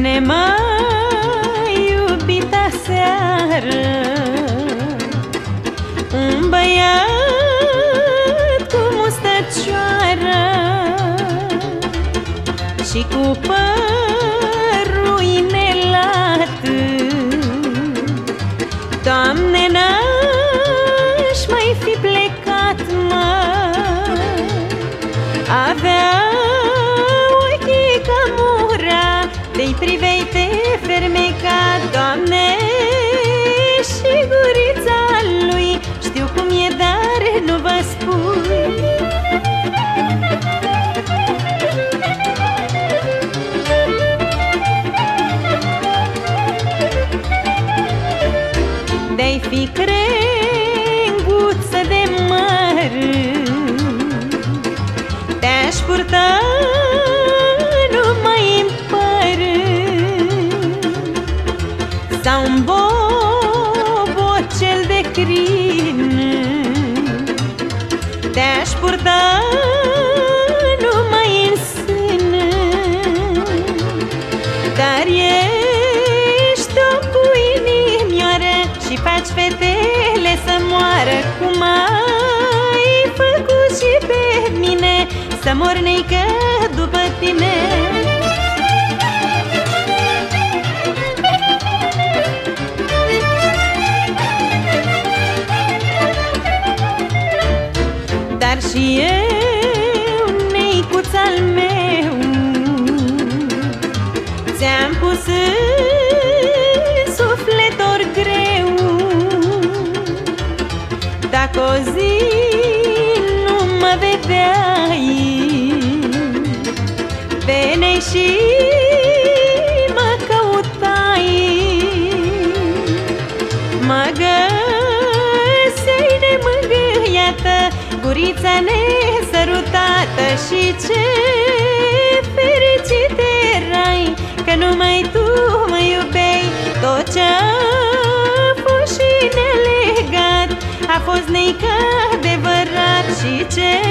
mine, mai iubita seară. Un băiat cu mustăcioară Și cu părul inelat Doamne, n-aș mai fi plecat, mă. Avea mura De-i privei te fermecat, Doamne Și gurița lui. Știu cum e, dar nu vă spun. De-ai fi crenguță de măr Te-aș purta Sau un bobocel de crin. Te-aș purta numai în sân. Dar ești o cu inimioară Și faci fetele să moară. Cum ai făcut și pe mine Să mor neică după tine Dar și eu, neicuț al meu. Ți-am pus în suflet ori greu. Dacă o zi nu mă vedeai Veneai și Gurița nesărutată Și ce fericit erai Că numai tu mă iubeai. Tot ce-a fost și nelegat A fost neică adevărat Și ce